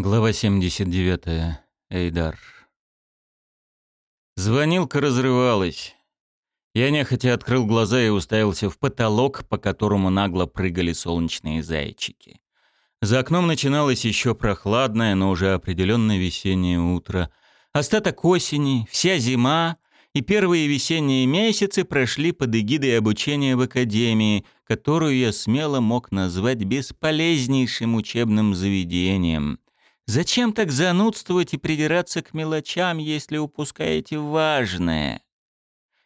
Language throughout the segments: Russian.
Глава 79. Эйдар. Звонилка разрывалась. Я нехотя открыл глаза и уставился в потолок, по которому нагло прыгали солнечные зайчики. За окном начиналось еще прохладное, но уже определенно весеннее утро. Остаток осени, вся зима и первые весенние месяцы прошли под эгидой обучения в академии, которую я смело мог назвать бесполезнейшим учебным заведением — Зачем так занудствовать и придираться к мелочам, если упускаете важное?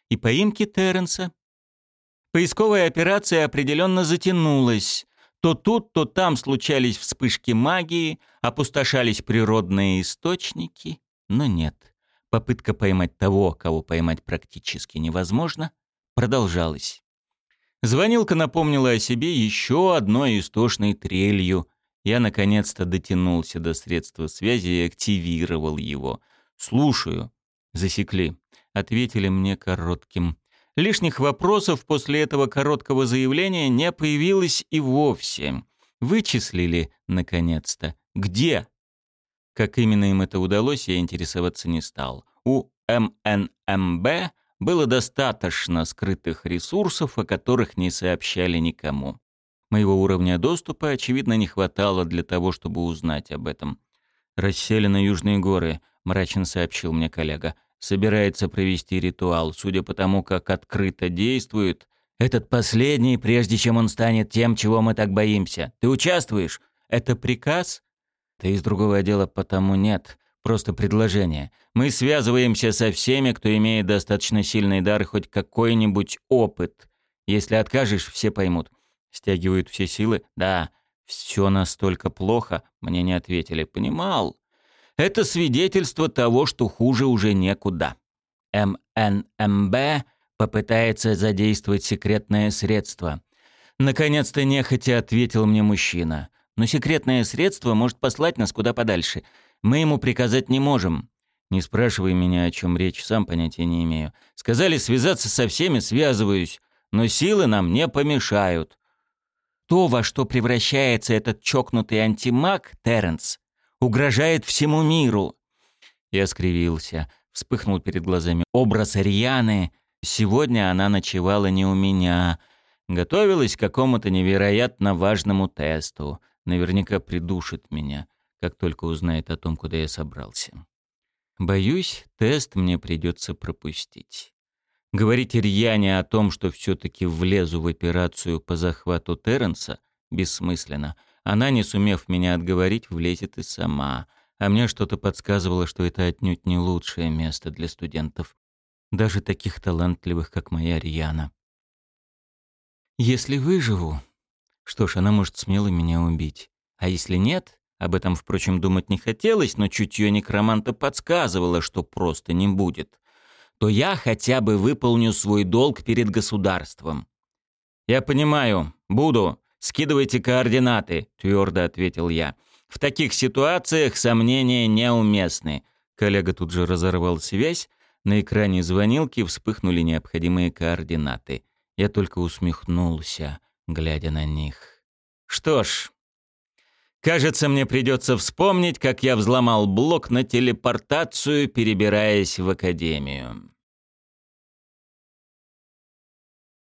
И поимки Терренса. Поисковая операция определенно затянулась. То тут, то там случались вспышки магии, опустошались природные источники, но нет. Попытка поймать того, кого поймать практически невозможно, продолжалась. Звонилка напомнила о себе еще одной истошной трелью, я наконец-то дотянулся до средства связи и активировал его. «Слушаю». «Засекли». Ответили мне коротким. Лишних вопросов после этого короткого заявления не появилось и вовсе. Вычислили, наконец-то. Где? Как именно им это удалось, я интересоваться не стал. У МНМБ было достаточно скрытых ресурсов, о которых не сообщали никому. Моего уровня доступа, очевидно, не хватало для того, чтобы узнать об этом. «Рассели на Южные горы», — мрачно сообщил мне коллега. «Собирается провести ритуал. Судя по тому, как открыто действует, этот последний, прежде чем он станет тем, чего мы так боимся. Ты участвуешь? Это приказ?» «Да из другого дела потому нет. Просто предложение. Мы связываемся со всеми, кто имеет достаточно сильный дар и хоть какой-нибудь опыт. Если откажешь, все поймут. Стягивают все силы? Да. Все настолько плохо? Мне не ответили. Понимал. Это свидетельство того, что хуже уже некуда. МНМБ попытается задействовать секретное средство. Наконец-то нехотя ответил мне мужчина. Но секретное средство может послать нас куда подальше. Мы ему приказать не можем. Не спрашивай меня, о чем речь, сам понятия не имею. Сказали связаться со всеми, связываюсь. Но силы нам не помешают. То, во что превращается этот чокнутый антимаг, Терренс, угрожает всему миру. Я скривился, вспыхнул перед глазами образ Арианы. Сегодня она ночевала не у меня, готовилась к какому-то невероятно важному тесту. Наверняка придушит меня, как только узнает о том, куда я собрался. Боюсь, тест мне придется пропустить. Говорить Ирьяне о том, что все-таки влезу в операцию по захвату Терренса, бессмысленно. Она, не сумев меня отговорить, влезет и сама. А мне что-то подсказывало, что это отнюдь не лучшее место для студентов. Даже таких талантливых, как моя Рьяна. Если выживу, что ж, она может смело меня убить. А если нет, об этом, впрочем, думать не хотелось, но чутье некроманта подсказывало, что просто не будет то я хотя бы выполню свой долг перед государством. «Я понимаю, буду. Скидывайте координаты», — твердо ответил я. «В таких ситуациях сомнения неуместны». Коллега тут же разорвал связь. На экране звонилки вспыхнули необходимые координаты. Я только усмехнулся, глядя на них. «Что ж, кажется, мне придется вспомнить, как я взломал блок на телепортацию, перебираясь в академию».